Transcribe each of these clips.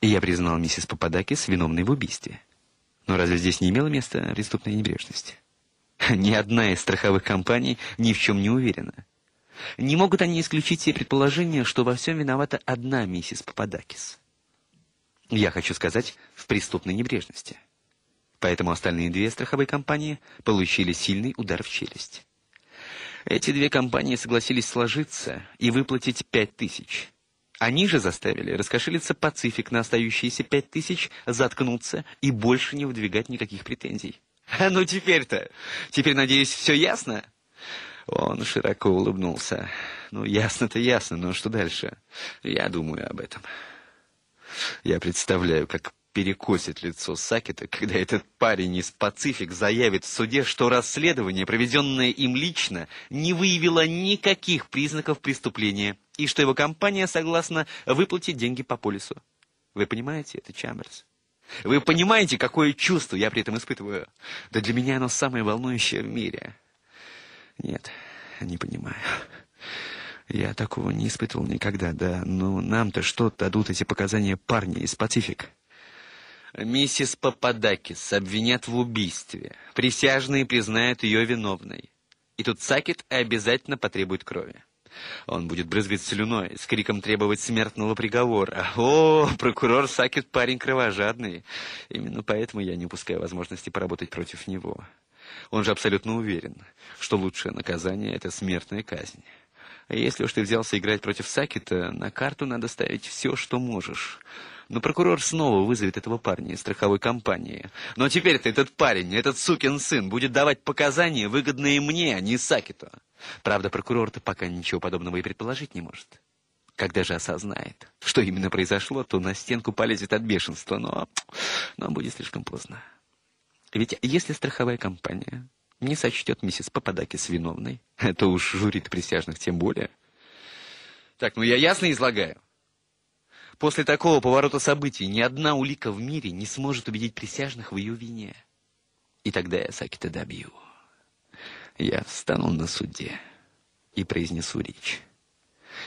И я признал миссис Пападакис виновной в убийстве. Но разве здесь не имело места преступной небрежности? Ни одна из страховых компаний ни в чем не уверена. Не могут они исключить те предположения, что во всем виновата одна миссис Пападакис. Я хочу сказать, в преступной небрежности. Поэтому остальные две страховые компании получили сильный удар в челюсть. Эти две компании согласились сложиться и выплатить пять тысяч. Они же заставили раскошелиться Пацифик на остающиеся пять тысяч, заткнуться и больше не выдвигать никаких претензий. А ну теперь-то, теперь, надеюсь, все ясно? Он широко улыбнулся. Ну, ясно-то ясно, но что дальше? Я думаю об этом. Я представляю, как перекосит лицо Сакета, когда этот парень из Пацифик заявит в суде, что расследование, проведенное им лично, не выявило никаких признаков преступления, и что его компания согласна выплатить деньги по полису. Вы понимаете это, Чамберс? Вы понимаете, какое чувство я при этом испытываю? Да для меня оно самое волнующее в мире. Нет, не понимаю. Я такого не испытывал никогда, да. Но нам-то что дадут эти показания парня из Пацифик? Миссис Пападакис обвинят в убийстве. Присяжные признают ее виновной. И тут Сакет обязательно потребует крови. Он будет брызгать слюной, с криком требовать смертного приговора. О, прокурор Сакет парень кровожадный. Именно поэтому я не упускаю возможности поработать против него. Он же абсолютно уверен, что лучшее наказание — это смертная казнь. А если уж ты взялся играть против Сакета, на карту надо ставить все, что можешь. Но прокурор снова вызовет этого парня из страховой компании. Но теперь-то этот парень, этот сукин сын, будет давать показания, выгодные мне, а не Сакету. Правда, прокурор-то пока ничего подобного и предположить не может. Когда же осознает, что именно произошло, то на стенку полезет от бешенства, но, но будет слишком поздно. Ведь если страховая компания не сочтет миссис Пападакис виновной, то уж жюри присяжных тем более. Так, ну я ясно излагаю. После такого поворота событий ни одна улика в мире не сможет убедить присяжных в ее вине. И тогда я Сакита добью. Я встану на суде и произнесу речь.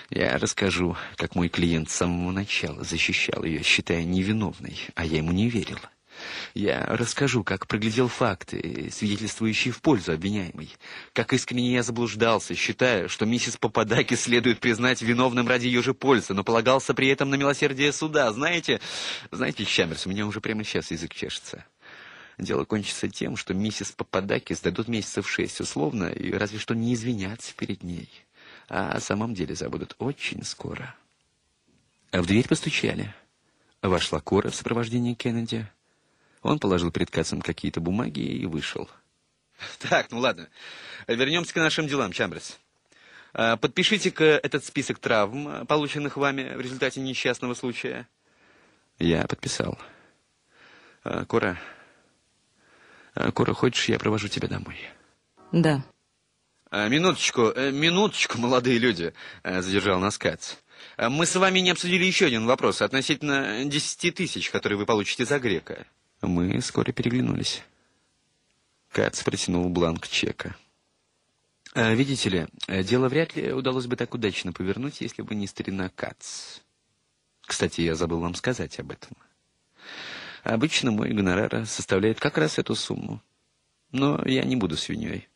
Я расскажу, как мой клиент с самого начала защищал ее, считая невиновной, а я ему не верил. Я расскажу, как проглядел факты, свидетельствующие в пользу обвиняемой. Как искренне я заблуждался, считая, что миссис Попадаки следует признать виновным ради ее же пользы, но полагался при этом на милосердие суда. Знаете, знаете, Чамберс, у меня уже прямо сейчас язык чешется. Дело кончится тем, что миссис Попадаки сдадут месяцев шесть условно и разве что не извиняться перед ней. А о самом деле забудут очень скоро. А в дверь постучали. Вошла Кора в сопровождении Кеннеди. Он положил перед Кацем какие-то бумаги и вышел. Так, ну ладно. Вернемся к нашим делам, Чамберс. А, подпишите-ка этот список травм, полученных вами в результате несчастного случая. Я подписал. А, Кора, а, Кора, хочешь, я провожу тебя домой? Да. Минуточку, э, минуточку, молодые люди, задержал нас Кац. Мы с вами не обсудили еще один вопрос относительно десяти тысяч, которые вы получите за грека. Мы вскоре переглянулись. Кац протянул бланк чека. А, видите ли, дело вряд ли удалось бы так удачно повернуть, если бы не старина Кац. Кстати, я забыл вам сказать об этом. Обычно мой гонорар составляет как раз эту сумму. Но я не буду свиньей.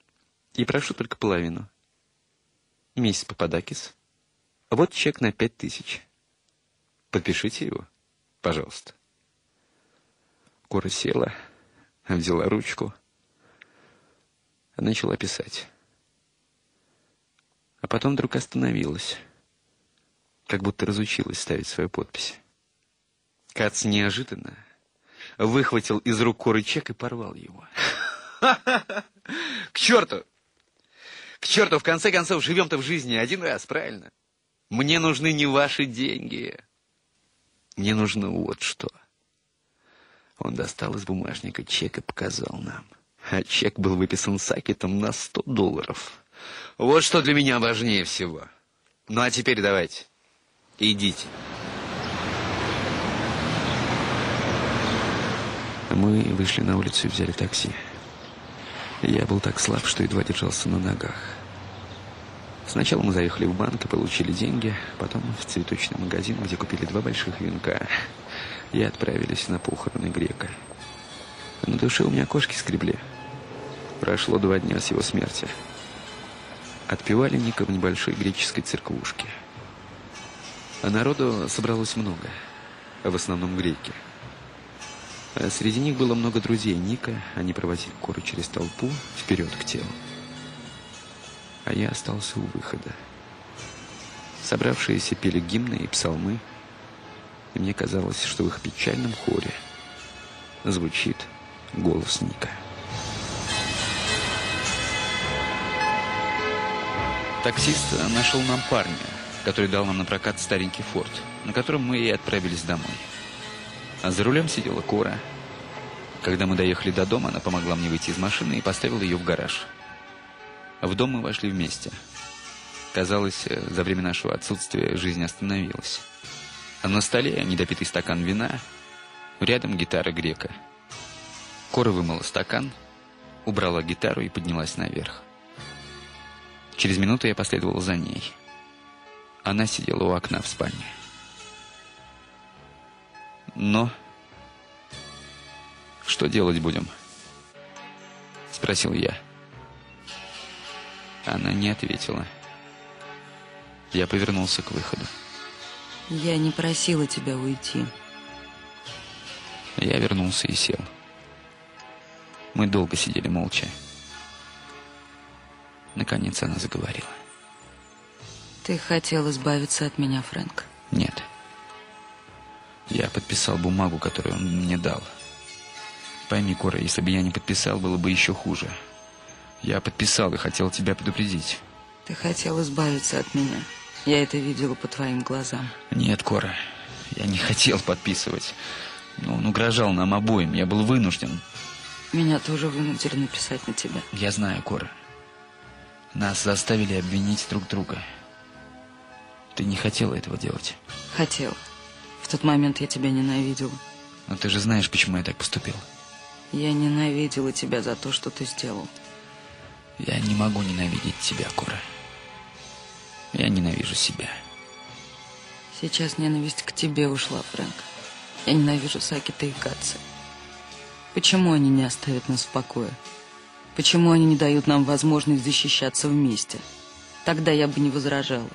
И прошу только половину. Миссис Пападакис, вот чек на пять тысяч. Подпишите его, пожалуйста. Кора села, взяла ручку, начала писать. А потом вдруг остановилась, как будто разучилась ставить свою подпись. Кац неожиданно выхватил из рук Коры чек и порвал его. К черту! К черту, в конце концов, живем-то в жизни один раз, правильно? Мне нужны не ваши деньги. Мне нужно вот что — он достал из бумажника чек и показал нам. А чек был выписан Сакетом на сто долларов. Вот что для меня важнее всего. Ну а теперь давайте, идите. Мы вышли на улицу и взяли такси. Я был так слаб, что едва держался на ногах. Сначала мы заехали в банк и получили деньги, потом в цветочный магазин, где купили два больших венка. И отправились на похороны грека. На душе у меня кошки скребли. Прошло два дня с его смерти. Отпевали Ника в небольшой греческой церквушке. А народу собралось много, в основном греки. А среди них было много друзей Ника, они проводили коры через толпу вперед к телу. А я остался у выхода. Собравшиеся пели гимны и псалмы, и мне казалось, что в их печальном хоре звучит голос Ника. Таксист нашел нам парня, который дал нам на прокат старенький форт, на котором мы и отправились домой. А за рулем сидела Кора. Когда мы доехали до дома, она помогла мне выйти из машины и поставила ее в гараж. В дом мы вошли вместе. Казалось, за время нашего отсутствия жизнь остановилась. А на столе недопитый стакан вина, рядом гитара грека. Кора вымыла стакан, убрала гитару и поднялась наверх. Через минуту я последовал за ней. Она сидела у окна в спальне. Но... Что делать будем? Спросил я. Она не ответила. Я повернулся к выходу. Я не просила тебя уйти. Я вернулся и сел. Мы долго сидели молча. Наконец она заговорила. Ты хотел избавиться от меня, Фрэнк? Нет. Я подписал бумагу, которую он мне дал. Пойми, Кора, если бы я не подписал, было бы еще хуже. Я подписал и хотел тебя предупредить. Ты хотел избавиться от меня. Я это видела по твоим глазам. Нет, Кора, я не хотел подписывать. Но он угрожал нам обоим. Я был вынужден. Меня тоже вынудили написать на тебя. Я знаю, Кора. Нас заставили обвинить друг друга. Ты не хотела этого делать? Хотел. В тот момент я тебя ненавидела. Но ты же знаешь, почему я так поступил. Я ненавидела тебя за то, что ты сделал. Я не могу ненавидеть тебя, Кора. Я ненавижу себя. Сейчас ненависть к тебе ушла, Фрэнк. Я ненавижу Сакита и Катса. Почему они не оставят нас в покое? Почему они не дают нам возможность защищаться вместе? Тогда я бы не возражала.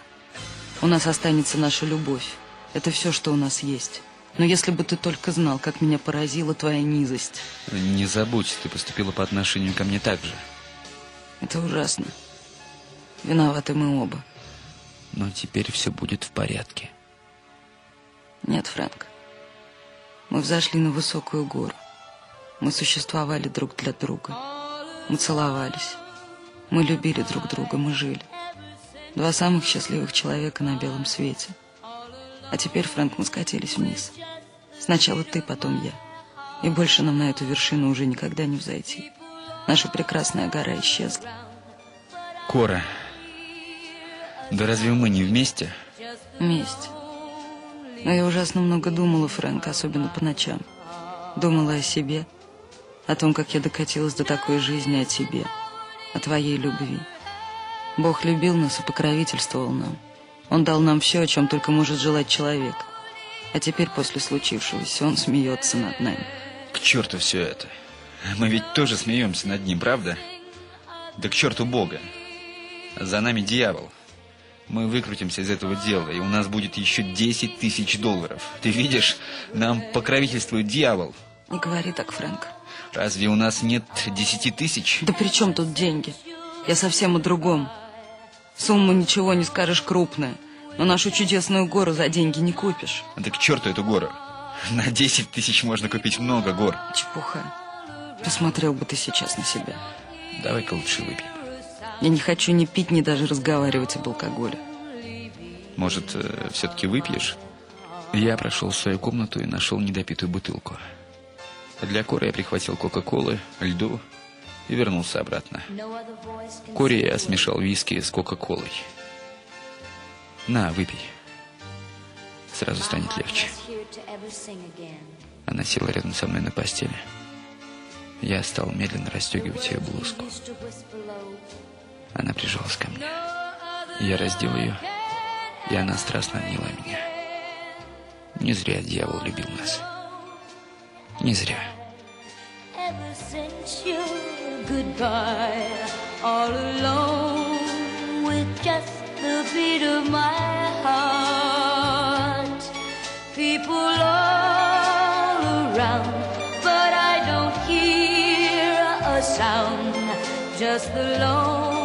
У нас останется наша любовь. Это все, что у нас есть. Но если бы ты только знал, как меня поразила твоя низость. Не забудь, ты поступила по отношению ко мне так же. Это ужасно. Виноваты мы оба. Но теперь все будет в порядке. Нет, Фрэнк. Мы взошли на высокую гору. Мы существовали друг для друга. Мы целовались. Мы любили друг друга, мы жили. Два самых счастливых человека на белом свете. А теперь, Фрэнк, мы скатились вниз. Сначала ты, потом я. И больше нам на эту вершину уже никогда не взойти. Наша прекрасная гора исчезла. Кора, да разве мы не вместе? Вместе. Но я ужасно много думала, Фрэнк, особенно по ночам. Думала о себе, о том, как я докатилась до такой жизни, о тебе, о твоей любви. Бог любил нас и покровительствовал нам. Он дал нам все, о чем только может желать человек. А теперь, после случившегося, он смеется над нами. К черту все это. Мы ведь тоже смеемся над ним, правда? Да к черту Бога. За нами дьявол. Мы выкрутимся из этого дела, и у нас будет еще 10 тысяч долларов. Ты видишь, нам покровительствует дьявол. Не говори так, Фрэнк. Разве у нас нет десяти тысяч? Да при чем тут деньги? Я совсем о другом. Сумма ничего не скажешь крупная, но нашу чудесную гору за деньги не купишь. Да к черту эту гору. На десять тысяч можно купить много гор. Чепуха. Посмотрел бы ты сейчас на себя. Давай-ка лучше выпьем. Я не хочу ни пить, ни даже разговаривать об алкоголе. Может, э, все-таки выпьешь? Я прошел в свою комнату и нашел недопитую бутылку. Для Кори я прихватил Кока-Колы, льду и вернулся обратно. Кори я смешал виски с Кока-Колой. На, выпей. Сразу станет легче. Она села рядом со мной на постели. Я стал медленно расстегивать ее блузку. Она прижалась ко мне. Я раздел ее, и она страстно обняла меня. Не зря дьявол любил нас. Не зря. People all around, but I don't hear a sound, just the beat.